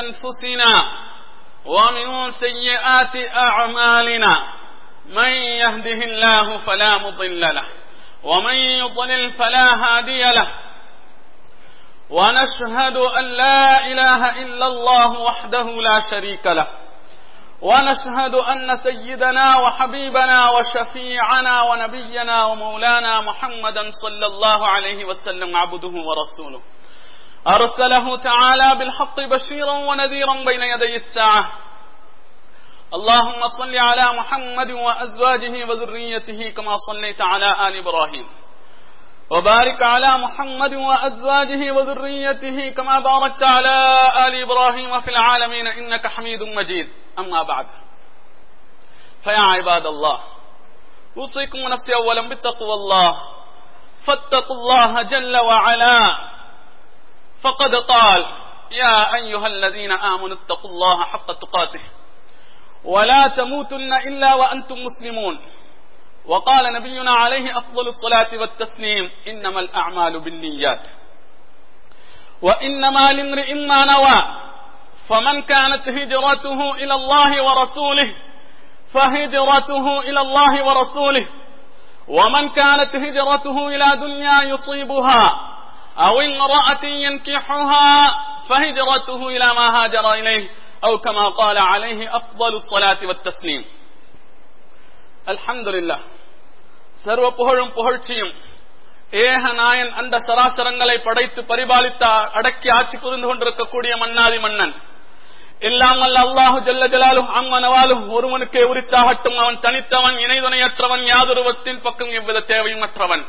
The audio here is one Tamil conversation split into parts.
أنفسنا ومن سيئات أعمالنا من يهده الله فلا مضل له ومن يضلل فلا هادي له ونشهد أن لا إله إلا الله وحده لا شريك له ونشهد أن سيدنا وحبيبنا وشفيعنا ونبينا ومولانا محمدا صلى الله عليه وسلم عبده ورسوله أرسله تعالى بالحق بشيرا ونذيرا بين يدي الساعة. اللهم صل على محمد وأزواجه وذريته كما صليت على آل إبراهيم. وبارك على محمد وأزواجه وذريته كما باركت على آل إبراهيم في العالمين إنك حميد مجيد. أما بعد. فيا عباد الله أوصيكم نفسي أولا بتقوى الله. فاتقوا الله جل وعلا. فقد قال يا أيها الذين آمنوا اتقوا الله حق تقاته. ولا تموتن إلا وأنتم مسلمون. وقال نبينا عليه أفضل الصلاة والتسليم إنما الأعمال بالنيات. وإنما لامرئ ما نوى فمن كانت هجرته إلى الله ورسوله فهجرته إلى الله ورسوله. ومن كانت هجرته إلى دنيا يصيبها أو امرأة ينكحها فهجرته إلى ما هاجر إليه أو كما قال عليه أفضل الصلاة والتسليم الحمد لله சர்வ புகழும் புகழ்ச்சியும் ஏக நாயன் அந்த சராசரங்களை படைத்து பரிபாலித்த அடக்கி ஆட்சி புரிந்து கொண்டிருக்கக்கூடிய மன்னாதி மன்னன் எல்லாம் அல்ல அல்லாஹு ஜல்ல ஜலாலு அம்மனவாலும் ஒருவனுக்கே உரித்தாகட்டும் அவன் தனித்தவன் இணைதுணையற்றவன் யாதொருவத்தின் பக்கம் எவ்வித தேவையும் அற்றவன்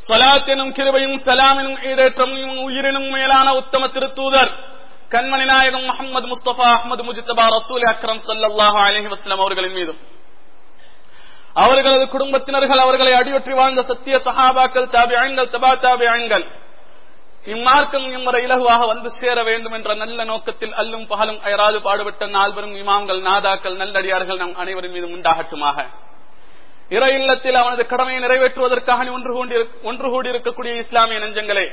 சலாத்தினும் கிருபையும் சலாமினும் ஈடேற்றமும் உயிரினும் மேலான உத்தம திருத்தூதர் கண்மணி நாயகம் முகமது முஸ்தபா அஹமது முஜித்தபா ரசூல் அக்ரம் சல்லாஹ் அலஹி வஸ்லாம் அவர்களின் மீதும். அவர்களது குடும்பத்தினர்கள் அவர்களை அடியொற்றி வாழ்ந்த சத்திய சஹாபாக்கள் தாபியங்கள் தபா தாபியங்கள் இம்மார்க்கம் இம்முறை இலகுவாக வந்து சேர வேண்டும் என்ற நல்ல நோக்கத்தில் அல்லும் பகலும் அயராது பாடுபட்ட நால்வரும் இமாம்கள் நாதாக்கள் நல்லடியார்கள் நம் அனைவரின் மீதும் உண்டாகட்டுமாக. இறை இல்லத்தில் அவனது கடமையை நிறைவேற்றுவதற்காக ஒன்று கூடி ஒன்று கூடியிருக்கக்கூடிய இஸ்லாமிய நெஞ்சங்களே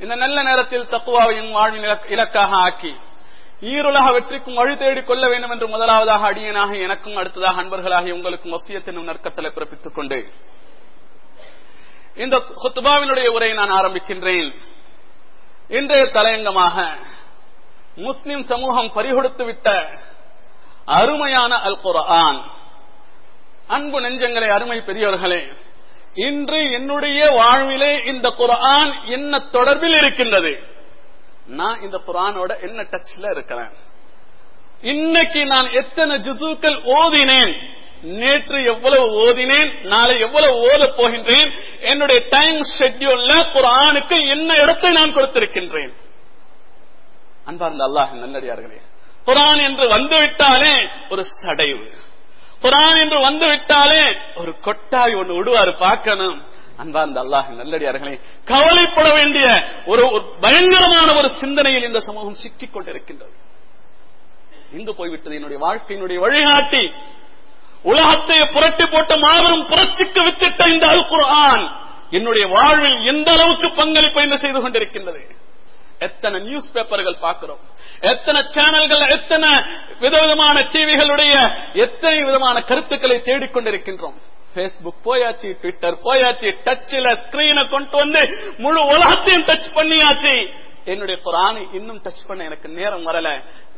இந்த நல்ல நேரத்தில் தக்குவாவையும் வாழ்வின் இலக்காக ஆக்கி ஈருலக வெற்றிக்கும் வழி தேடிக் கொள்ள வேண்டும் என்று முதலாவதாக அடியனாக எனக்கும் அடுத்ததாக அன்பர்களாகி உங்களுக்கும் வசியத்தினும் நற்கத்தலை பிறப்பித்துக் கொண்டு இந்த ஹுத்துபாவினுடைய உரையை நான் ஆரம்பிக்கின்றேன். இன்றைய தலையங்கமாக முஸ்லிம் சமூகம் பறிகொடுத்து விட்ட அருமையான அல் குரான் அன்பு நெஞ்சங்களே அருமை பெரியவர்களே இன்று என்னுடைய வாழ்விலே இந்த குரான் என்ன தொடர்பில் இருக்கின்றது? நான் இந்த குரானோட என்ன டச்ல இருக்கிறேன்? இன்னைக்கு நான் எத்தனை ஜுசுக்கள் ஓதினேன்? நேற்று எவ்வளவு ஓதினேன்? நாளை எவ்வளவு ஓத போகின்றேன்? என்னுடைய டைம் ஷெட்யூல்ல குரானுக்கு என்ன இடத்தை நான் கொடுத்திருக்கின்றேன்? அன்பார்ந்த அல்லாஹ் நல்லடியார்களே குரான் என்று வந்துவிட்டாலே ஒரு சடைவு. குரான் என்று வந்து விட்டாலே ஒரு கொட்டாய் ஒன்று விடுவாரு பார்க்கணும். அன்பார்ந்த அல்லாஹ் நல்லடியார்களே கவலைப்பட வேண்டிய ஒரு பயங்கரமான ஒரு சிந்தனையில் இந்த சமூகம் சிக்கிக் கொண்டிருக்கின்றது. இந்து போய்விட்டது என்னுடைய வாழ்க்கையினுடைய வழிகாட்டி. உலகத்தை புரட்டி போட்ட மாபெரும் புரட்சிக்கு வித்திட்ட இந்த அல் குரான் என்னுடைய வாழ்வில் எந்த அளவுக்கு பங்களிப்பை என்ன செய்து கொண்டிருக்கின்றது? எத்தனை நியூஸ் பேப்பர்கள் பார்க்கிறோம்? எத்தனை சேனல்கள் எத்தனை விதவிதமான டிவிகளுடைய எத்தனை விதமான கருத்துக்களை தேடிக்கொண்டிருக்கின்றோம்? பேஸ்புக் போயாச்சு ட்விட்டர் போயாச்சு டச்சில் ஸ்கிரீனை கொண்டு வந்து முழு உலகத்தையும் டச் பண்ணியாச்சு. என்னுடைய குரானை இன்னும் டச் பண்ண எனக்கு நேரம் வரல.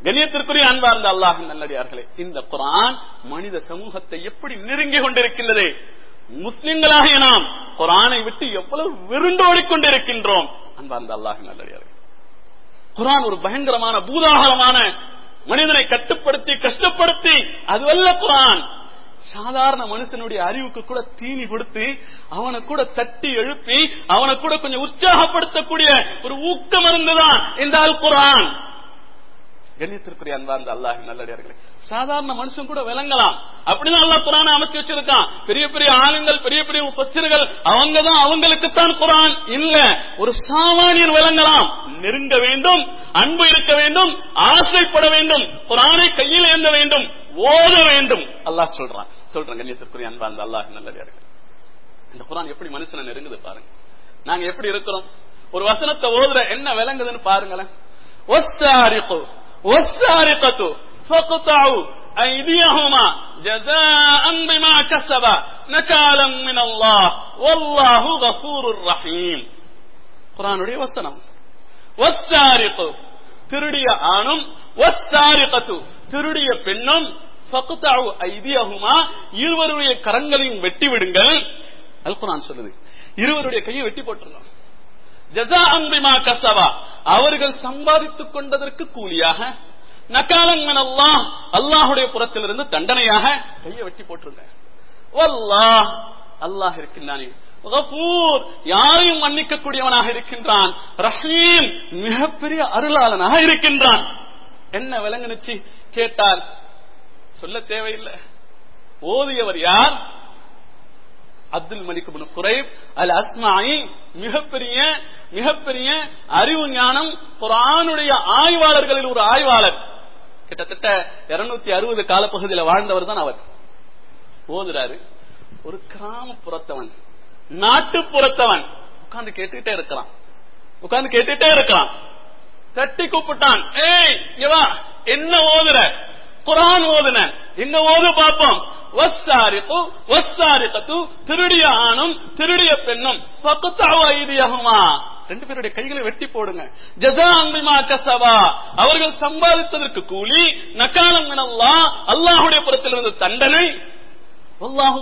கணியத்திற்குரிய அன்பார்ந்த அல்லாஹ் நல்லடியார்களே இந்த குரான் மனித சமூகத்தை எப்படி நெருங்கி கொண்டிருக்கின்றது? முஸ்லிம்களாகிய நாம் குரானை விட்டு எவ்வளவு விருண்டோடி கொண்டிருக்கின்றோம் அன்பார்ந்த அல்லாஹ் நல்லடியார்கள். குரான் ஒரு பயங்கரமான பூதாகரமான மனிதனை கட்டுப்படுத்தி கஷ்டப்படுத்தி அதுவல்ல குரான். சாதாரண மனுஷனுடைய அறிவுக்கு கூட தீனி கொடுத்து அவனை கூட தட்டி எழுப்பி அவனை கூட கொஞ்சம் உற்சாகப்படுத்தக்கூடிய ஒரு ஊக்க மருந்துதான் இந்த அல் குரான். கண்ணியத்திற்குரிய அன்பா இந்த அல்லாஹ் நல்லடியார்களே சாதாரண மனுஷன் கூட விளங்கலாம். அப்படிதான் அல்லா குரான அமைச்சு வச்சிருக்கான். பெரிய பெரிய ஆளுங்கள் பெரிய பெரிய உபஸ்திர்கள் அவங்க தான் அவங்களுக்குத்தான் குரான் இல்ல. ஒரு சாமானியர் விளங்கலாம். நெருங்க வேண்டும் அன்பு இருக்க வேண்டும் ஆசைப்பட வேண்டும் குரானை கையில் ஏந்த வேண்டும் ஓத வேண்டும். அல்லாஹ் சொல்றான். சொல்றேன் கண்ணியத்திற்குரிய அன்பா இந்த அல்லாஹ் நல்லடியார்கள். இந்த குரான் எப்படி மனுஷனை நெருங்குது பாருங்க. நாங்க எப்படி இருக்கிறோம்? ஒரு வசனத்தை ஓதுற என்ன விளங்குதுன்னு பாருங்களேன். والسارقة فاقطعوا أيديهما جزاء بما كسبا نكالا من الله والله غفور رحيم குரானுடைய வசனம் வஸ்ஸாரிகு திருடிய ஆணும் வஸ்ஸாரிகத்து திருடிய பெண்ணும் ஃபக்தஉ ஐதியஹுமா இருவருடைய கரங்களையும் வெட்டி விடுங்கள் அல் குர்ஆன் சொல்லுது இருவருடைய கையை வெட்டி போட்டுருங்க அவர்கள் சம்பாதித்துக் கொண்டதற்கு கூலியாக நக்காலன் அல்லாஹ் அல்லாஹ்வுடைய புறத்திலிருந்து தண்டனையாக கையை வெட்டி போட்டுருங்க வல்லாஹ் அல்லாஹ் இருக்கின்றானே. யாரையும் மன்னிக்க கூடியவனாக இருக்கின்றான். ரஹீம் மிகப்பெரிய அருளாளனாக இருக்கின்றான். என்ன விளங்குனுச்சு? கேட்டால் சொல்ல தேவையில்லை. ஓதியவர் யார்? அப்துல் மலிக் குரைப் அல் அஸ்மாயி மிகப்பெரிய மிகப்பெரிய அறிவு ஞானம் குரானுடைய ஆய்வாளர்களில் ஒரு ஆய்வாளர். கிட்டத்தட்ட இருநூத்தி அறுபது காலப்பகுதியில் வாழ்ந்தவர் தான் அவர். ஓதுறாரு. ஒரு கிராமப்புறத்தவன் நாட்டுப்புறத்தவன் உட்கார்ந்து கேட்டுட்டே இருக்கிறான் உட்கார்ந்து கேட்டுட்டே இருக்கிறான் தட்டி கூப்பிட்டான். ஏய் என்ன ஓதுற? குரான் ஓதுன. எங்க ஓது பார்ப்போம் திருடிய ஆணும் திருடிய பெண்ணும். ரெண்டு பேருடைய கைகளை வெட்டி போடுங்க. ஜஸான் அங்கிமா கசவா அவர்கள் சம்பாதித்ததற்கு கூலி நகாலம் மினல்லாஹ் அல்லாஹ்வுடைய புறத்திலிருந்து தண்டனை. வல்லாஹு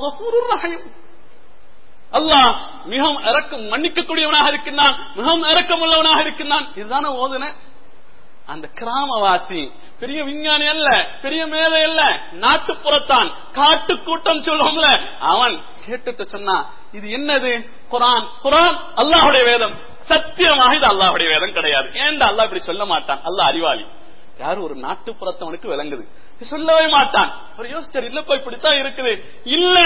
அல்லாஹ் மிகவும் இறக்கம் மன்னிக்கக்கூடியவனாக இருக்கின்றான் மிகவும் இறக்கம் உள்ளவனாக இருக்கின்றான். இதுதானே ஓதுன. அந்த கிராமவாசி பெரிய விஞ்ஞானி அல்ல பெரிய மேதை அல்ல நாட்டுப்புறத்தான் காட்டு கூட்டம் சொல்லுவோம்ல அவன் கேட்டுட்டு சொன்னா இது என்னது? குரான். குரான் அல்லாஹுடைய வேதம். சத்தியமாக இது அல்லாஹுடைய வேதம் கிடையாது. ஏன்டா அல்லாஹ் இப்படி சொல்ல மாட்டான்? அல்லாஹ் அறிவாளி. யாரு? ஒரு நாட்டுப்புறத்தவனுக்கு விளங்குது. சொல்லவே மாட்டான். ஒரு யோசிச்சர் இல்லப்பா இப்படித்தான் இருக்குது. இல்ல.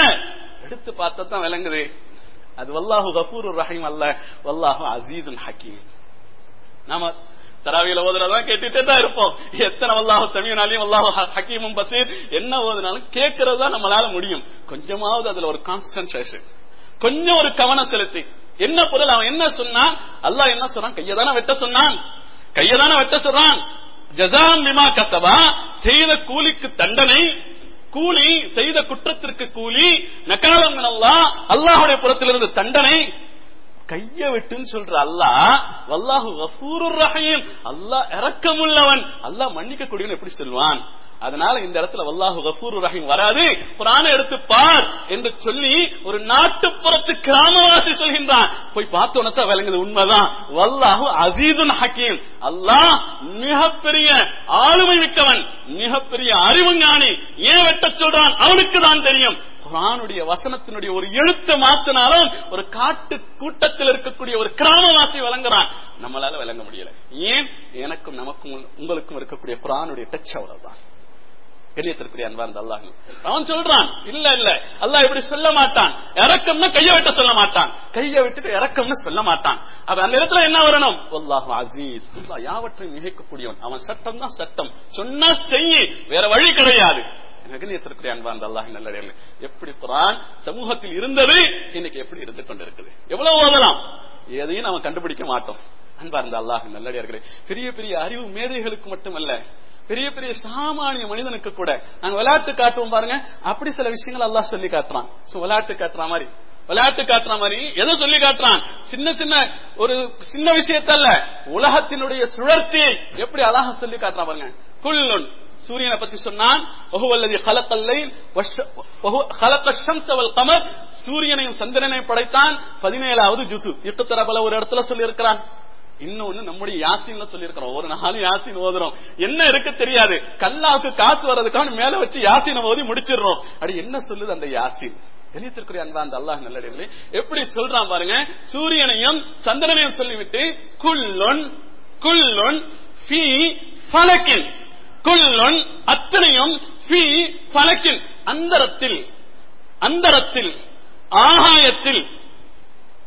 எடுத்து பார்த்தா தான் விளங்குது. அது வல்லாஹு கபூர் ரஹீம் அல்ல. வல்லாஹு அசீசுல் ஹக்கீம். நாம தராவியில ஓதுறதான் கேட்டுட்டே தான் இருப்போம். எத்தனை வல்லாஹு சமீனாலையும் வல்லாஹு ஹக்கீமும் பசீர் என்ன ஓதுனாலும் கேட்கறது தான் நம்மளால முடியும். கொஞ்சமாவது அதுல ஒரு கான்சன்ட்ரேஷன் கொஞ்சம் ஒரு கவனம் செலுத்தி. என்ன பொருள் அவன் என்ன சொன்னான்? அல்லா என்ன சொல்றான் கையதான வெட்ட சொன்னான். கையதான வெட்ட சொல்றான். ஜசாம் விமா கத்தவா செய்த கூலிக்கு தண்டனை கூலி செய்த குற்றத்திற்கு கூலி நக்காலம் அல்லாஹ் அல்லாஹுடைய புறத்திலிருந்து தண்டனை கைய விட்டுன்னு சொல்ற அல்லாஹ் வல்லாஹு ரஹீம். அல்லாஹ் இறக்கமுள்ளவன் அல்லாஹ் மன்னிக்க கூடியவன் எப்படி சொல்வான் அதனால இந்த இடத்துல வல்லாஹு கஃபூர் ரஹீம் வராது. குரானை எடுத்து பார் என்று சொல்லி ஒரு நாட்டுப்புறத்து கிராமவாசி சொல்கின்றான். போய் பார்த்தோன்னதா விளங்குது உண்மைதான். வல்லாஹு அசீதுன் ஹக்கீம். அல்லாஹ் மிகப்பெரிய ஆளுமை மிக்கவன் மிகப்பெரிய அறிவு ஞானி ஏன் வெட்ட சொல்றான்? அவனுக்கு தான் தெரியும். குரானுடைய வசனத்தினுடைய ஒரு எழுத்து மாத்தினாலும் ஒரு காட்டு கூட்டத்தில் இருக்கக்கூடிய ஒரு கிராமவாசி விளங்குறான். நம்மளால விளங்க முடியல. ஏன்? எனக்கும் நமக்கும் உங்களுக்கும் இருக்கக்கூடிய குரானுடைய டச் அவ்வளவுதான். கண்ணியத்திற்குரிய அன்பார்ந்த அல்லாஹ் அவன் சொல்றான் இல்ல இல்ல அல்லாஹ் இப்படி சொல்ல மாட்டான். இறக்கம்னா கைய விட்டு சொல்ல மாட்டான். கைய விட்டுட்டு இறக்கம்னு சொல்ல மாட்டான். அப்ப அந்த இடத்துல என்ன வரணும்? அல்லாஹ் அசீஸ். அல்லாஹ் யாவற்றையும் மிகைக்கக்கூடியவன். அவன் சட்டம் தான் சட்டம். சொன்னா செய்யி வேற வழி கிடையாது. கண்ணியத்திற்குரிய அன்பார்ந்த அல்லாஹ் நல்ல எப்படி குரான் சமூகத்தில் இருந்தது இன்னைக்கு எப்படி இருந்து கொண்டிருக்குது? எவ்வளவு ஓதலாம்? எதையும் நம்ம கண்டுபிடிக்க மாட்டோம். அன்பார்ந்த அல்லாஹ் நல்லடியார்களே பெரிய பெரிய அறிவு மேதைகளுக்கு மட்டுமல்ல பெரிய பெரிய சாமானிய மனிதனுக்கு கூட. நாங்க விளையாட்டு காட்டுவோம் பாருங்க. அப்படி சில விஷயங்கள் அல்லாஹ் சொல்லி காட்டுறான். விளையாட்டு காட்டுற மாதிரி. விளையாட்டு காட்டுற மாதிரி எதை சொல்லி காட்டுறான்? சின்ன சின்ன ஒரு சின்ன விஷயத்தல்ல. உலகத்தினுடைய சுழற்சியை எப்படி அழகா சொல்லி காட்டுறான் பாருங்க. குல்லுன். சூரியனை பத்தி சொன்னான். சூரியனையும் சந்திரனையும் படைத்தான். பதினேழாவது ஜுசு எட்டு தரப்பல ஒரு இடத்துல சொல்லி இருக்கிறான் இன்னொன்னு நம்முடைய யாசின்ல சொல்லியிருக்கிறோம். ஒரு நாளும் யாசின் ஓதுறோம். என்ன இருக்கு தெரியாது. கல்லாவுக்கு காசு வர்றதுக்கான மேல வச்சு யாசினை ஓதி முடிச்சிடுறோம். அப்படி என்ன சொல்லுது அந்த யாசின்? கணித்திற்குரிய அன்பா அந்த அல்லாஹ் நல்லடிகளே எப்படி சொல்றான் பாருங்க? சூரியனையும் சந்திரனையும் சொல்லிவிட்டு குல்லொன் குல்லொன் ஃபி ஃபலக்கின் குல்லொன் அத்தனையும் ஃபி ஃபலக்கின். அந்தரத்தில் அந்தரத்தில் ஆகாயத்தில்.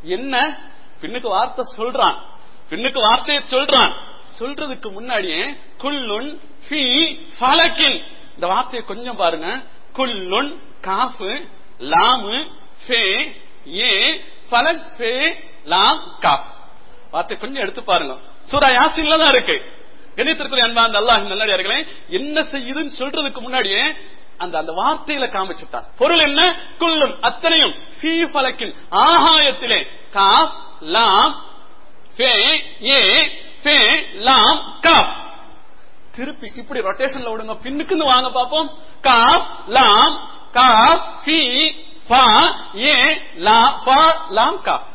என்ன? பின்னுக்கு வார்த்தை சொல்றான். பின்னுக்கு வார்த்தையை சொல்றான். சொல்றதுக்கு முன்னாடியே குல்லுன் ஃபி ஃபலக்கின். இந்த வார்த்தையை கொஞ்சம் பாருங்க. குல்லுன் காஃபு லாமு ஃபே ஏ ஃபலக் ஃபே லாம் காஃப். வார்த்தை கொஞ்சம் எடுத்து பாருங்க. சூரா யாசின்ல தான் இருக்கு. கணித்திற்குரிய அன்பாந்த அல்லாஹ் நல்லடியார்களே என்ன செய்யுதுன்னு சொல்றதுக்கு முன்னாடியே அந்த அந்த வார்த்தையில காமிச்சுட்டான். பொருள் என்ன? குல்லும் அத்தனையும். ஆகாயத்திலே. காஃப் லாம் ஏ லாம் காஃப். திருப்பி இப்படி ரொட்டேஷன்ல விடுங்க. பின்னுக்குன்னு வாங்க பாப்போம் காஃப் லாம் காஃப் ஃபா ஏ லா ஃபா லாம் காஃப்.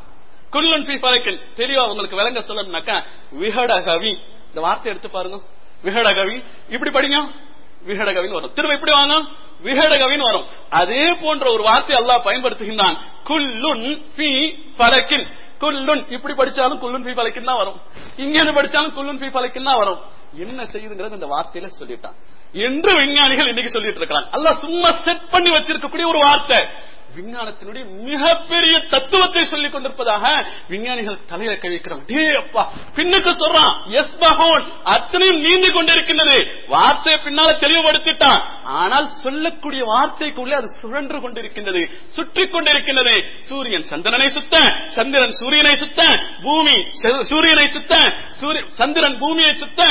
குல்லுன் தெரியும் உங்களுக்கு விளங்க சொல்லணும்னாக்கா விஹடகவி இந்த வார்த்தை எடுத்து பாருங்க. விஹடகவி இப்படி படிங்க. விஹடகவின்னு வரும். திரும்ப இப்படி வாங்க. விஹடகவின்னு வரும். அதே போன்ற ஒரு வார்த்தை அல்லாஹ் பயன்படுத்துகின்றான். குல்லுன் ஃபீ ஃபலக்கின் குல்லுன் இப்படி படிச்சாலும் குல்லுன் பி ஃபலக்கின் தான் வரும். இங்க படிச்சாலும் குல்லுன் பி ஃபலக்கின் தான் வரும். என்ன செய்யுதுங்கிறது இந்த வார்த்தையில சொல்லிட்டான். என்று விஞ்ஞானிகள் இன்னைக்கு சொல்லிட்டு இருக்கிறாங்க. அல்ல சும்மா செட் பண்ணி வச்சிருக்கக்கூடிய ஒரு வார்த்தை. விஞ்ஞானத்தினுடைய மிகப்பெரிய தத்துவத்தை சொல்லிக் கொண்டிருப்பதாக விஞ்ஞானிகள் தலையில கழிக்கிறாங்க டே அப்பா பின்னுக்கு சொல்றான் எஸ் பகோன் அத்தனையும் நீந்தி கொண்டிருக்கின்றது வார்த்தையை பின்னால தெளிவுபடுத்திட்டான். ஆனால் சொல்லக்கூடிய வார்த்தைக்குள்ளே அது சுழன்று கொண்டிருக்கின்றது சுற்றி கொண்டிருக்கின்றது. சூரியன் சந்திரனை சுத்த சந்திரன் சூரியனை சுத்த பூமி சூரியனை சுத்த சந்திரன் பூமியை சுத்த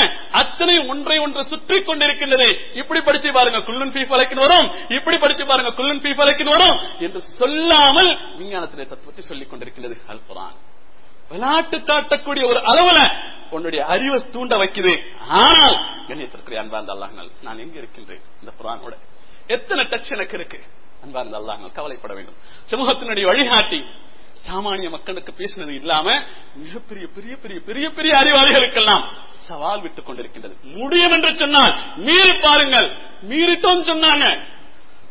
அத்தனை ஒன்றை ஒன்று சுற்றி கொண்டிருக்கின்றது. இப்படி படிச்சு பாருங்க குல்லுன் பீ ஃபலக்கின் வரும். இப்படி படிச்சு பாருங்க குல்லுன் பீ ஃபலக்கின் வரும். என்று சொல்லாமல் விஞ்ஞானத்தினை தத்துவத்தை சொல்லிக் கொண்டிருக்கின்றது அல்புரான் விளையாட்டு காட்டக்கூடிய ஒரு அளவுல உன்னுடைய அறிவை தூண்ட வைக்குது. ஆனால் கண்ணியத்திற்குரிய அன்பார்ந்த அல்லாஹ்கள் நான் எங்க இருக்கின்றேன்? இந்த குரானோட எத்தனை டச் எனக்கு இருக்கு? அன்பார்ந்த அல்லாஹ்கள் கவலைப்பட வேண்டும். சமூகத்தினுடைய வழிகாட்டி சாமானிய மக்களுக்கு பேசினது இல்லாம மிகப்பெரிய பெரிய பெரிய பெரிய பெரிய அறிவாளிகளுக்கெல்லாம் சவால் விட்டுக் கொண்டிருக்கின்றது. முடியும் என்று சொன்னால் மீறி பாருங்கள். மீறிட்டோம் சொன்னாங்க.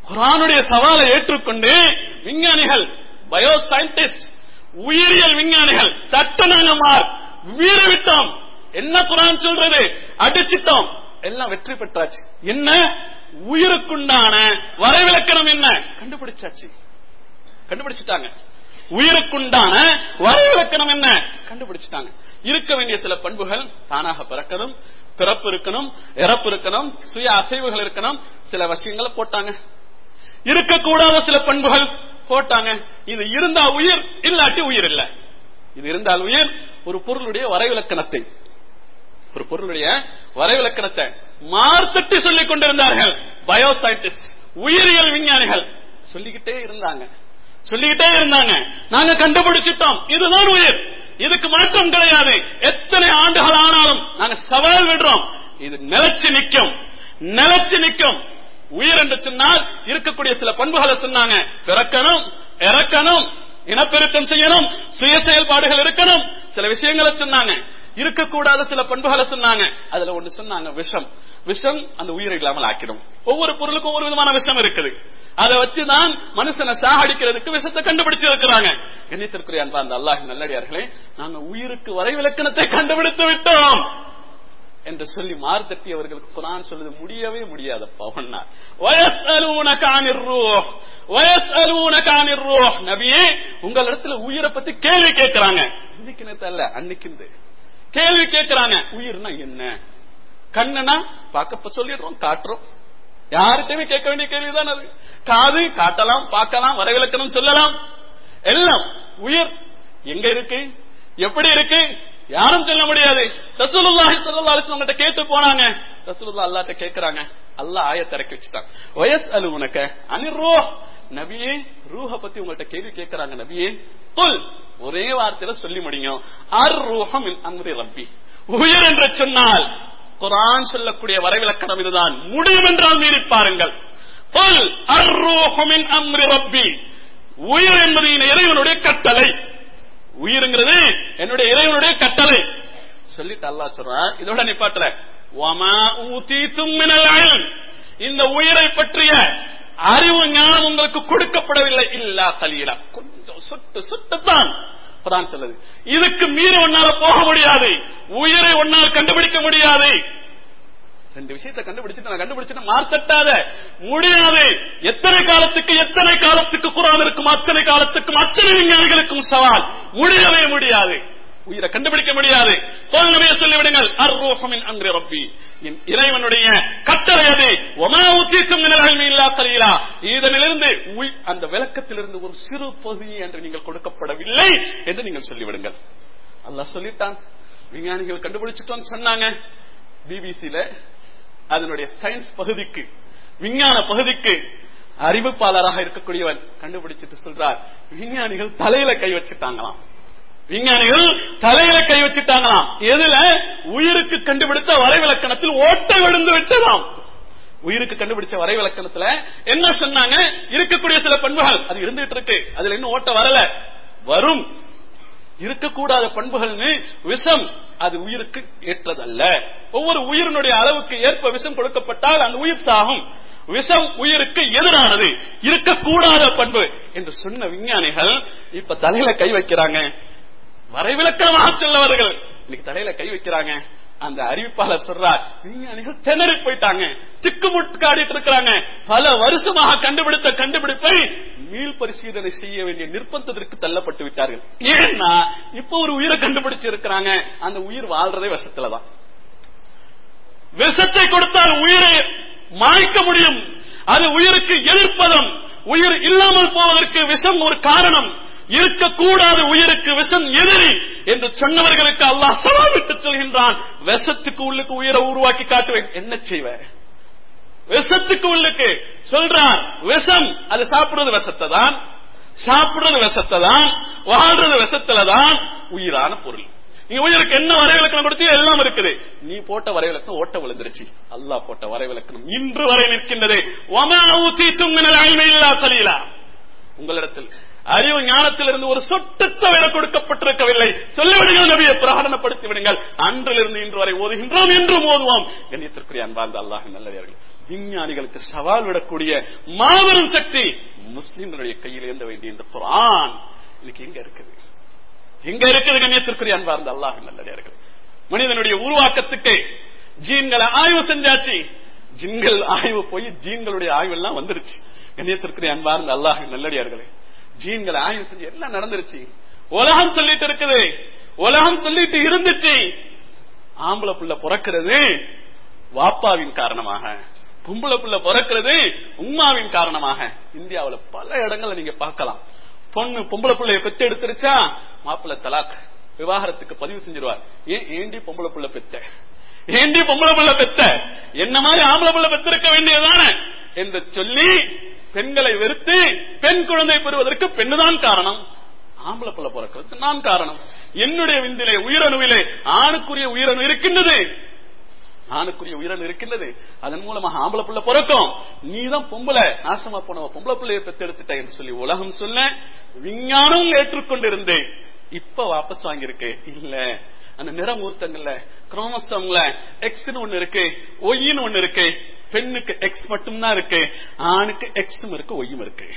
குரானுடைய சவாலை ஏற்றுக்கொண்டு விஞ்ஞானிகள் பயோ சயின்டிஸ்ட் உயிரியல் விஞ்ஞானிகள் தட்டனாங்கமார் மீறிவிட்டோம் என்ன குரான் சொல்றது? அடிச்சிட்டோம். எல்லாம் வெற்றி பெற்றாச்சு. என்ன? உயிருக்குண்டான வரைவிலக்கணம் என்ன? கண்டுபிடிச்சாச்சு. கண்டுபிடிச்சிட்டாங்க. உயிருக்குண்டான வரைவிலக்கணம் என்ன? கண்டுபிடிச்சிட்டாங்க. இருக்க வேண்டிய சில பண்புகள் தானாக பிறக்கணும் பிறப்பு இருக்கணும் இறப்பு இருக்கணும் சுய அசைவுகள் இருக்கணும் சில விஷயங்களை போட்டாங்க. இருக்கக்கூடாத சில பண்புகள் போட்டாங்க. இது இருந்தா உயிர் இல்லாட்டி உயிர் இல்ல. இது இருந்தால் உயிர் ஒரு பொருளுடைய வரைவிலக்கணத்தை. ஒரு பொருளுடைய வரைவிலக்கணத்தை மார்த்தட்டி சொல்லிக் கொண்டிருந்தார்கள். பயோ சயின்டிஸ்ட் உயிரியல் விஞ்ஞானிகள் சொல்லிக்கிட்டே இருந்தாங்க. சொல்லிக்கிட்டே இருந்தாங்க. நாங்க கண்டுபிடிச்சிட்டோம். இதுதான் உயிர். இதுக்கு மாற்றம் கிடையாது. எத்தனை ஆண்டுகள் ஆனாலும் நாங்க சவால் விடுறோம். இது நிலைச்சு நிக்கும் நிலைச்சு நிக்கும் உயிர் என்று சொன்னால் இருக்கக்கூடிய சில பண்புகளை சொன்னாங்க. பிறக்கணும் இறக்கணும் இனப்பெருக்கம் செய்யணும் சுய செயல்பாடுகள் இருக்கணும். சில விஷயங்களை சொன்னாங்க. இருக்கக்கூடாத சில பண்புகளை சொன்னாங்க. அதுல ஒண்ணு சொன்னாங்க விஷம். விஷம் அந்த உயிரை இல்லாமல் ஆக்கிடும். ஒவ்வொரு பொருளுக்கும் ஒவ்வொரு விதமான விஷம் இருக்குது. அதை வச்சுதான் மனுஷனை சாகடிக்கிறதுக்கு விஷத்தை கண்டுபிடிச்சு இருக்கிறாங்க எண்ணித்திற்குரிய அன்பா அந்த அல்லாஹ் நல்லடியார்களே நாங்க உயிருக்கு வரைவிலக்கணத்தை கண்டுபிடித்து விட்டோம் என்று சொல்லி மார்த்தட்டி அவர்களுக்கு குரான் சொல்லுது முடியவே முடியாதப்பா ஒன்னா வயசலூனக அனிர் ரூஹ் வயசலூனக அனிர் ரூஹ். நபியே உங்களிடத்துல உயிரை பத்தி கேள்வி கேட்கிறாங்க. இன்னைக்கு நேத்து அல்ல அன்னைக்கு கேள்வி கேட்கிறாங்க. உயிர்னா என்ன? கண்ணுனா பார்க்க சொல்லிடுறோம் காட்டுறோம். யாருக்குமே கேட்க வேண்டிய கேள்விதான் அது? காது காட்டலாம் பார்க்கலாம் வரவிலக்கணம் சொல்லலாம். எல்லாம் உயிர். எங்க இருக்கு? எப்படி இருக்கு? யாரும் சொல்ல முடியாது. ரசூலுல்லாஹி ஸல்லல்லாஹு அலைஹி வஸல்லம் கேட்டு போனாங்க. ரசூலுல்லா அல்லாட்ட கேட்கிறாங்க அல்லாஹ் ஆயத் இறக்கி வச்சுட்டான். வயஸ் அலு உனக்கு அனிர்ரோ நபியே ரூஹ பத்தி உங்கள்ட்ட கேள்வி கேட்கிறாங்க நபியே. குல். ஒரே வார்த்தையில சொல்லி முடியும். அர் ரூஹம் மின் ரப்பி. உயிர் என்று சொன்னால் குரான் சொல்லக்கூடிய வரைவிலக்கணம் இதுதான். முடியும் என்றால் மீறி பாருங்கள். குல். அர் ரூஹம் அம்ரி ரப்பி. உயிர் என்பது இறைவனுடைய கட்டளை. உயிருங்கிறது என்னுடைய இறைவனுடைய கட்டளை. சொல்லிட்டு அல்லா சொல்றான். இதோட நிப்பாட்டல வமா ஊதீதும் மினல் இல்ம் இந்த உயிரை பற்றிய அறிவு ஞானம் உங்களுக்கு கொடுக்கப்படவில்லை. இல்லா கலீலா. கொஞ்சம் சுட்டு சுட்டுத்தான் குரான் சொல்லுது. இதுக்கு மீறி ஒன்னால போக முடியாது. உயிரை ஒன்னால் கண்டுபிடிக்க முடியாது. ரெண்டு விஷயத்தை கண்டுபிடிச்சிட்டு நான் கண்டுபிடிச்சிட்டு மார்த்தட்டாத முடியாது. எத்தனை காலத்துக்கு எத்தனை காலத்துக்கு குரான் இருக்கும் அத்தனை காலத்துக்கும் அத்தனை விஞ்ஞானிகளுக்கும் சவால். முடியவே முடியாது. உயிரை கண்டுபிடிக்க முடியாது. தோல்வியை சொல்லிவிடுங்கள் அர்ரோகமின் அன்று ரப்பி. என் இறைவனுடைய கட்டளை அது. ஒமா உத்தீசும் இல்லா கலீலா. இதனிலிருந்து உய்- அந்த விளக்கத்திலிருந்து ஒரு சிறு பகுதி என்று நீங்கள் கொடுக்கப்படவில்லை என்று நீங்கள் சொல்லிவிடுங்கள். அல்லாஹ் சொல்லிட்டான். விஞ்ஞானிகள் கண்டுபிடிச்சிட்டோம்னு சொன்னாங்க. பிபிசியில அதனுடைய சயின்ஸ் பகுதிக்கு விஞ்ஞான பகுதிக்கு அறிவிப்பாளராக இருக்கக்கூடியவன் கண்டுபிடிச்சிட்டு சொல்றார். விஞ்ஞானிகள் தலையில கை வச்சுட்டாங்களாம். விஞ்ஞானிகள் தலையில கை வச்சுட்டாங்களாம். எதுல? உயிருக்கு கண்டுபிடித்த வரைவிலக்கணத்தில் ஓட்டை விழுந்து விட்டதாம். உயிருக்கு கண்டுபிடிச்ச வரைவிலக்கணத்துல என்ன சொன்னாங்க? இருக்கக்கூடிய சில பண்புகள். அது இருந்துட்டு இருக்கு அதுல இன்னும் ஓட்ட வரல. வரும். இருக்கக்கூடாத பண்புகள்னு விஷம் அது உயிருக்கு ஏற்றதல்ல. ஒவ்வொரு உயிரினுடைய அளவுக்கு ஏற்ப விஷம் கொடுக்கப்பட்டால் அந்த உயிர் சாகும். விஷம் உயிருக்கு எதிரானது. இருக்கக்கூடாத பண்பு என்று சொன்ன விஞ்ஞானிகள் இப்ப தலையில கை வைக்கிறாங்க. வரைவிலக்கணமாக செல்லவர்கள். இன்னைக்கு தலையில கை வைக்கிறாங்க. அந்த அறிவிப்பாளர் சொல்றார் நீங்க திணறி போயிட்டாங்க. திக்குமுட்காடிட்டு இருக்கிறாங்க. பல வருஷமாக கண்டுபிடித்த கண்டுபிடிப்பை மீள் பரிசீலனை செய்ய வேண்டிய நிர்பந்தத்திற்கு தள்ளப்பட்டு விட்டார்கள். ஏன்னா இப்ப ஒரு உயிரை கண்டுபிடிச்சு இருக்கிறாங்க. அந்த உயிர் வாழ்றதே விஷத்துலதான் விஷத்தை கொடுத்தால் உயிரை மாய்க்க முடியும். அது உயிருக்கு எதிர்ப்பதம். உயிர் இல்லாமல் போவதற்கு விஷம் ஒரு காரணம். இருக்கக்கூடாது உயிருக்கு விஷம் எதிரி என்று சொன்னவர்களுக்கு அல்லாஹ் சவாவிட்டு சொல்கின்றான். விஷத்துக்கு உள்ளுக்கு உயிரை உருவாக்கி காட்டுவேன். என்ன செய்வேன் விஷத்துக்கு உள்ளுக்கு சொல்றான் விஷம் அது சாப்பிடுறது விஷத்தை தான் சாப்பிடுறது விஷத்தை தான் வாழ்றது விஷத்துல தான் உயிரான பொருள். நீ உயிருக்கு என்ன வரைவிலக்கணம் கொடுத்தியோ எல்லாம் இருக்குது. நீ போட்ட வரைவிலக்கணம் ஓட்ட விழுந்துருச்சு. அல்லாஹ் போட்ட வரைவிலக்கணம் இன்று வரை நிற்கின்றது. உங்களிடத்தில் அறிவு ஞானத்திலிருந்து ஒரு சொட்டு தவிர கொடுக்கப்பட்டிருக்கவில்லை. சொல்லிவிடுங்கள் நபியை பிரகடனப்படுத்தி விடுங்கள். அன்றிலிருந்து இன்று வரை ஓதுகின்றோம் என்றும் ஓதுவோம். கண்ணியத்திற்குரிய அன்பார்ந்த அல்லாஹ் நல்லவர்கள் விஞ்ஞானிகளுக்கு சவால் விடக்கூடிய மாபெரும் சக்தி முஸ்லிம்களுடைய கையில் இருந்த வேண்டிய இந்த குரான் இன்னைக்கு எங்க இருக்குது. எங்க இருக்குது கண்ணியத்திற்குரிய அன்பார்ந்த அல்லாஹ் நல்லவர்கள் மனிதனுடைய உருவாக்கத்துக்கு ஜீன்களை ஆய்வு செஞ்சாச்சு. ஜின்கள் ஆய்வு போய் ஜீன்களுடைய ஆய்வு எல்லாம் வந்துருச்சு. கண்ணியத்திற்குரிய அன்பார்ந்த அல்லாஹ் நல்லடியார்களே ஜீன்களை ஆய்வு செஞ்சு எல்லாம் நடந்துருச்சு. உலகம் சொல்லிட்டு இருக்குது. உலகம் சொல்லிட்டு இருந்துச்சு. ஆம்பளை புள்ள பிறக்கிறது வாப்பாவின் காரணமாக. பொம்பளை புள்ள பிறக்கிறது உமாவின் காரணமாக. இந்தியாவுல பல இடங்கள்ல நீங்க பார்க்கலாம். பொண்ணு பொம்பளை பிள்ளைய பெத்து எடுத்துருச்சா? மாப்பிள்ள தலாக் விவாகரத்துக்கு பதிவு செஞ்சிருவார். ஏன் ஏண்டி பொம்பளை புள்ள பெத்த? ஏண்டி பொம்பளை புள்ள பெத்த? என்ன மாதிரி ஆம்பளை புள்ள பெத்திருக்க வேண்டியதானே என்று சொல்லி பெண்களை வெறுத்து பெண் குழந்தை பெறுவதற்கு பெண்ணுதான் காரணம். ஆம்பளை பிள்ளை பிறக்கிறதுக்கு நான் காரணம். என்னுடைய விந்திலே உயிரணுவிலே ஆணுக்குரிய உயிரணு இருக்கின்றது. ஆணுக்குரிய உயிரணு இருக்கின்றது. அதன் மூலமாக ஆம்பளை பிள்ளை பிறக்கும். நீதான் பொம்பளை. நாசமா போனவ பொம்பளை பிள்ளைய பெத்தெடுத்துட்ட என்று சொல்லி உலகம் சொல்ல விஞ்ஞானம் ஏற்றுக்கொண்டிருந்தேன். இப்ப வாபஸ் வாங்கியிருக்கு. இல்ல. அந்த நிறமூர்த்தங்கள்ல குரோமோசம்ல எக்ஸ்னு ஒண்ணு இருக்கு ஒய்னு ஒண்ணு இருக்கு. பெண்ணுக்கு எக்ஸ் மட்டும்தான் இருக்கு. ஆணுக்கு எக்ஸும் இருக்கு ஒய்யும் இருக்கு.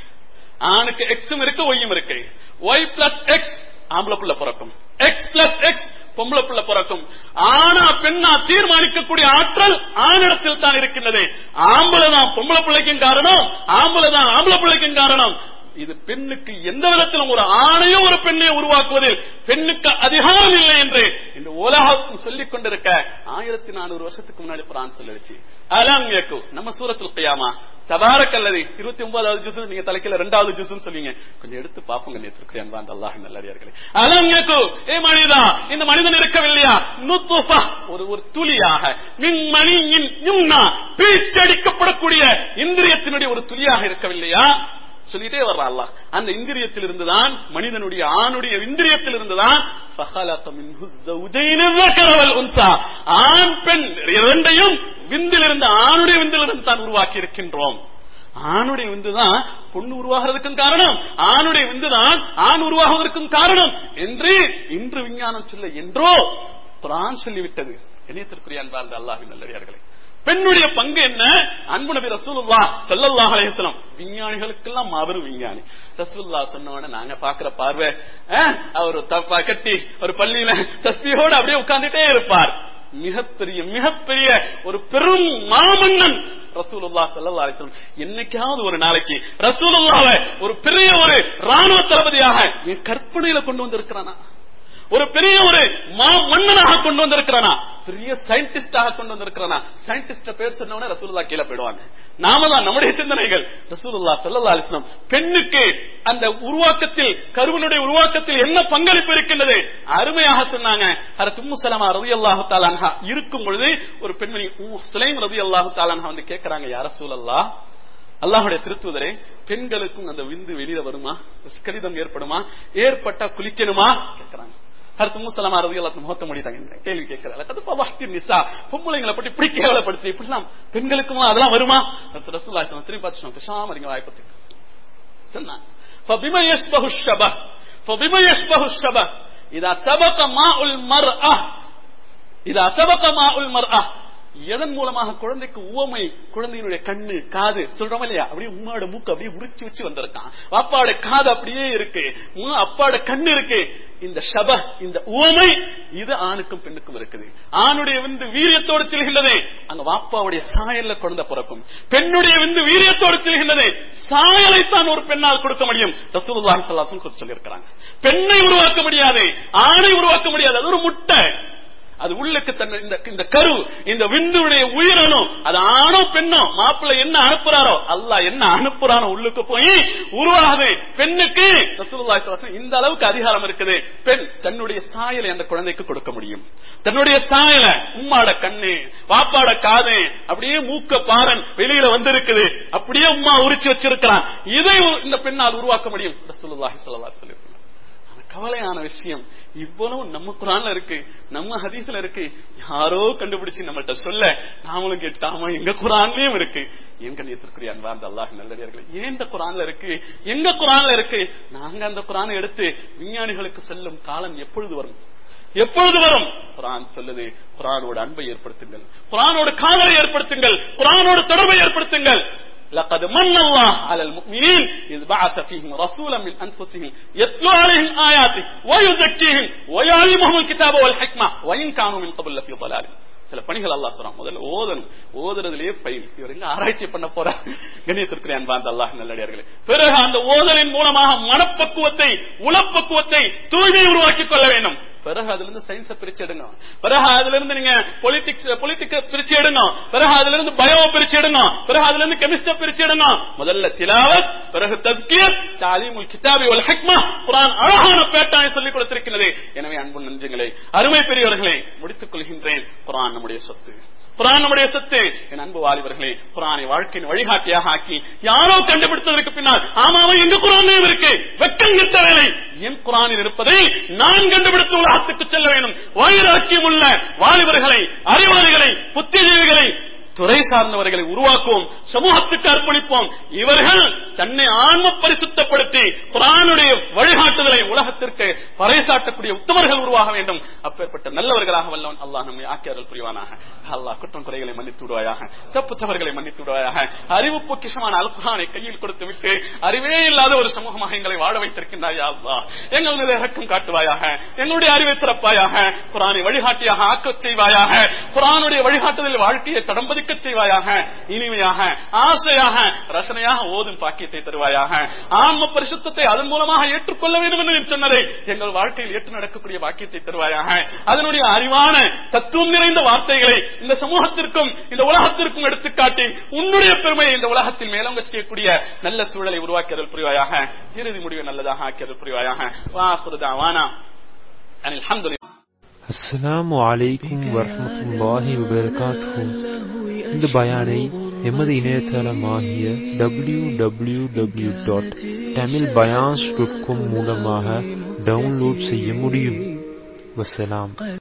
ஆணுக்கு எக்ஸும் இருக்கு ஒய்யும் இருக்கு. ஒய் பிளஸ் எக்ஸ் ஆம்பளை புள்ள பிறக்கும். எக்ஸ் பிளஸ் எக்ஸ் பொம்பளை புள்ள பிறக்கும். ஆனா பெண்ணா தீர்மானிக்கக்கூடிய ஆற்றல் ஆணிடத்தில் தான் இருக்கின்றது. ஆம்பளை தான் பொம்பளை பிள்ளைக்கும் காரணம் ஆம்பளை தான் ஆம்பளை பிள்ளைக்கும் காரணம். இது பெண்ணுக்கு எந்த விதத்திலும் ஒரு ஆணையும் ஒரு பெண்ணை உருவாக்குவதில் பெண்ணுக்கு அதிகாரம் இல்லை என்று இந்த உலகம் சொல்லிக் கொண்டிருக்க ஆயிரத்தி நானூறு வருஷத்துக்கு முன்னாடி பிரான் சொல்லிடுச்சு அலாம் நம்ம சூரத்தில் கையாமா தபாரக் இருபத்தி ஒன்பதாவது ஜூஸ் நீங்க தலைக்கல ரெண்டாவது ஜூஸ் சொல்லுவீங்க. கொஞ்சம் எடுத்து பாப்போங்க நேற்று அன்பாந்த அல்லாஹ் நல்லடியார்களே. அலம் ஏ மனிதா இந்த மனிதன் இருக்கவில்லையா? நுத்துஃபா ஒரு ஒரு துளியாக மின் மணியின் யும்னா பீச்சடிக்கப்படக்கூடிய இந்திரியத்தினுடைய ஒரு துளியாக இருக்கவில்லையா? சொல்லிட்டே வர்றா அல்லாஹ். அந்த இந்திரியத்தில் இருந்துதான் மனிதனுடைய ஆணுடைய இந்திரியத்தில் இருந்துதான் ஆண் பெண் இரண்டையும் விந்திலிருந்து ஆணுடைய விந்திலிருந்து தான் உருவாக்கி இருக்கின்றோம் ஆணுடைய விந்து தான் பொண்ணு உருவாகிறதுக்கும் காரணம். ஆணுடைய விந்து தான் ஆண் உருவாகுவதற்கும் காரணம். என்று இன்று விஞ்ஞானம் சொல்ல என்றோ குரான் சொல்லிவிட்டது. இணையத்திற்குரிய அன்பார்ந்த அல்லாஹின் நல்லடியார்களே. பெண்ணுடைய பங்கு என்ன? அன்பு நபி ரசூலுல்லா செல்லல்லாஹ் அலைஹி விஞ்ஞானிகளுக்கெல்லாம் மாபெரும் விஞ்ஞானி. ரசூல்லா சொன்னவன நாங்க பாக்குற பார்வை அவர் கட்டி ஒரு பள்ளியில சத்தியோடு அப்படியே உட்கார்ந்துட்டே இருப்பார். மிகப்பெரிய மிகப்பெரிய ஒரு பெரும் மாமன்னன் ரசூலுல்லா ஸல்லல்லாஹு அலைஹி என்னைக்காவது ஒரு நாளைக்கு ரசூலுல்லாவை ஒரு பெரிய ஒரு ராணுவ தளபதியாக என் கற்பனையில கொண்டு வந்திருக்கிறானா? ஒரு பெரிய ஒரு மா மன்னனாக கொண்டு வந்திருக்கிறானா? பெரிய சயின்டிஸ்டாக கொண்டு வந்திருக்கிறானா? சயின்டிஸ்ட பேர் சொன்னவனே ரசூலுல்லா கீழே போயிடுவாங்க. நாம தான் நம்முடைய சிந்தனைகள். ரசூலுல்லா சல்லா அலிஸ்லாம் பெண்ணுக்கு அந்த உருவாக்கத்தில் கருவனுடைய உருவாக்கத்தில் என்ன பங்களிப்பு இருக்கின்றது? அருமையாக சொன்னாங்க. ஹரத் தும்மு சலமா ரவி அல்லாஹு தாலான்ஹா இருக்கும் பொழுது ஒரு பெண்மணி உம்மு சுலைம் ரவி அல்லாஹு தாலான்ஹா வந்து கேட்கிறாங்க யா ரசூலல்லாஹ் அல்லாஹுடைய திருத்துவதரே பெண்களுக்கும் அந்த விந்து வெளியில வருமா? கடிதம் ஏற்படுமா? ஏற்பட்டா குளிக்கணுமா? கேட்கிறாங்க அடுத்து மூசலமா ரவியல் முகத்த முடித்தாங்க கேள்வி கேட்கிறாங்க அது பவாஹ்தி நிசா பொம்பளைங்களை பற்றி இப்படி கேவலப்படுத்தி இப்படிலாம் பெண்களுக்கும் அதெல்லாம் வருமா? ரசூல்லா திரும்பி பார்த்து பேசாம இருங்க வாய்ப்பத்துக்கு சொன்னாங்க. இதா தபக்க மா உல் மர் இதா தபக்க மா உல் மர் எதன் மூலமாக குழந்தைக்கு உவமை குழந்தையினுடைய கண்ணு காது சொல்றோம் இல்லையா? அப்படியே உமாவோட மூக்கு அப்படியே உரிச்சு வச்சு வந்திருக்கான். அப்பாவோட காது அப்படியே இருக்கு. அப்பாவோட கண்ணு இருக்கு. இந்த சப இந்த உவமை இது ஆணுக்கும் பெண்ணுக்கும் இருக்குது. ஆணுடைய விந்து வீரியத்தோடு செல்கின்றது. அங்க வாப்பாவுடைய சாயல்ல குழந்தை பிறக்கும். பெண்ணுடைய விந்து வீரியத்தோடு செல்கின்றது. சாயலைத்தான் ஒரு பெண்ணால் கொடுக்க முடியும். ரசூலுல்லாஹி சொல்லியிருக்கிறாங்க. பெண்ணை உருவாக்க முடியாது. ஆணை உருவாக்க முடியாது. அது ஒரு முட்டை. இந்த இந்த கரு இந்த விந்துடைய உயிரணும். அது ஆணோ பெண்ணோ? மாப்பிள்ளை என்ன அனுப்புறாரோ? அல்லாஹ் என்ன அனுப்புறானோ உள்ளுக்கு போய் உருவாகுது. பெண்ணுக்கு ரசூலுல்லாஹி ஸல்லல்லாஹு இந்த அளவுக்கு அதிகாரம் இருக்குது. பெண் தன்னுடைய சாயலை அந்த குழந்தைக்கு கொடுக்க முடியும். தன்னுடைய சாயலை உம்மாட கண்ணு வாப்பாட காது அப்படியே மூக்க பாரன் வெளியில வந்திருக்குது. அப்படியே உம்மா உரிச்சு வச்சிருக்கிறான். இதை இந்த பெண்ணால் உருவாக்க முடியும். ரசூலுல்லாஹி ஸல்லல்லாஹு அலைஹி கவலையான விஷயம். இவ்வளவு நம்ம குரான்ல இருக்கு நம்ம ஹதீஸ்ல இருக்கு. யாரோ கண்டுபிடிச்சு நம்மகிட்ட சொல்ல நாமளும் கேட்டாமா எங்க குரான்லயும் இருக்கு. என் கண்ணியத்திற்குரிய அன்பார்ந்த அல்லாஹ் நல்லடியார்கள் ஏன் இந்த குரான்ல இருக்கு? எங்க குரான்ல இருக்கு? நாங்க அந்த குரானை எடுத்து விஞ்ஞானிகளுக்கு சொல்லும் காலம் எப்பொழுது வரும்? எப்பொழுது வரும்? குரான் சொல்லுது குரானோட அன்பை ஏற்படுத்துங்கள். குரானோட காதலை ஏற்படுத்துங்கள். குரானோட தொடர்பை ஏற்படுத்துங்கள். لقد من الله على المؤمنين إذ بعث فيهم رسولا من أنفسهم يتلو عليهم آياته ويزكيهم ويعلمهم الكتاب والحكمة وإن كانوا من قبل لفي ضلال சில பணிகள் அல்லாஹ் சொல்றான் முதல்ல ஓதணும் ஓதுறதுலயே பயில் இவர் எங்க ஆராய்ச்சி பண்ண போற கண்ணியத்திற்கு அன்பார்ந்த அல்லாஹ் நல்லடியார்களே பிறகு அந்த ஓதலின் மூலமாக மனப்பக்குவத்தை உளப்பக்குவத்தை தூய்மை உருவாக்கிக் கொள்ள வேண்டும் பிறகு அதுல இருந்து சயின்ஸ பிரிச்சு எடுங்க பிறகு அதுல இருந்து நீங்க பொலிட்டிக்ஸ் பொலிட்டிக்க பிரிச்சு எடுங்க பிறகு அதுல இருந்து பயோ பிரிச்சு எடுங்க பிறகு அதுல இருந்து கெமிஸ்ட பிரிச்சு எடுங்க முதல்ல திலாவத் பிறகு தஸ்கீர் தாலீமுல் கிதாபி வல் ஹிக்மா. குர்ஆன் அழகான பேட்டாய் சொல்லிக் கொடுத்திருக்கிறது. எனவே அன்பு நெஞ்சங்களே அருமை பெரியவர்களே முடித்துக் கொள்கின்றேன் குர்ஆன் நம்முடைய சொத்து. குரான் நம்முடைய சொத்து. என் அன்பு வாலிபர்களே குரானை வாழ்க்கையின் வழிகாட்டியாக ஆக்கி யாரோ கண்டுபிடித்ததற்கு பின்னால் ஆமாவை எங்க குரான் இருக்கு. வெக்கம் கிட்ட வேலை. என் குரானில் இருப்பதை நான் கண்டுபிடித்து உலகத்துக்கு செல்ல வேண்டும். வைராக்கியம் உள்ள வாலிபர்களை அறிவாளிகளை புத்திஜீவிகளை துறை சார்ந்தவர்களை உருவாக்குவோம் சமூகத்துக்கு அர்ப்பணிப்போம். இவர்கள் தன்னை ஆன்ம பரிசுத்தப்படுத்தி குரானுடைய வழிகாட்டுதலை உலகத்திற்கு பறைசாட்டக்கூடிய உத்தமர்கள் உருவாக வேண்டும். அப்பேற்பட்ட நல்லவர்களாக வல்லவன் அல்லாஹ் நம்மை ஆக்கியார்கள் புரிவானாக. அல்லாஹ் குற்றம் குறைகளை மன்னித்து விடுவாயாக. தப்பு தவறுகளை மன்னித்து விடுவாயாக. அறிவு பொக்கிஷமான அல்குரானை கையில் கொடுத்து விட்டு அறிவே இல்லாத ஒரு சமூகமாக எங்களை வாழ வைத்திருக்கின்றாயா அல்லாஹ். எங்கள் மீது இறக்கம் காட்டுவாயாக. எங்களுடைய அறிவை திறப்பாயாக. குரானை வழிகாட்டியாக ஆக்கச் செய்வாயாக. குரானுடைய வழிகாட்டுதல் வாழ்க்கையை தடம்பதிக்க கேட்கச் செய்வாயாக இனிமையாக ஆசையாக ரசனையாக ஓதும் பாக்கியத்தை தருவாயாக. ஆன்ம பரிசுத்தத்தை அதன் மூலமாக ஏற்றுக்கொள்ள வேண்டும் என்று சொன்னதை எங்கள் வாழ்க்கையில் ஏற்று நடக்கக்கூடிய பாக்கியத்தை தருவாயாக. அதனுடைய அறிவான தத்துவம் நிறைந்த வார்த்தைகளை இந்த சமூகத்திற்கும் இந்த உலகத்திற்கும் எடுத்துக்காட்டி உன்னுடைய பெருமையை இந்த உலகத்தில் மேலோங்க செய்யக்கூடிய நல்ல சூழலை உருவாக்கியதல் புரிவாயாக. இறுதி முடிவை நல்லதாக ஆக்கியதல் புரிவாயாக. வாசுரதா வானா அனில் அல்ஹம்துலில்லாஹ் அஸ்ஸலாமு அலைக்கும் வரஹ்மத்துல்லாஹி வபரகாத்துஹு இந்த பயானை எமது இணையதளமாகிய W W W dot Tamil பயான்ஸ் dot com மூலமாக டவுன்லோட் செய்ய முடியும் வசலாம்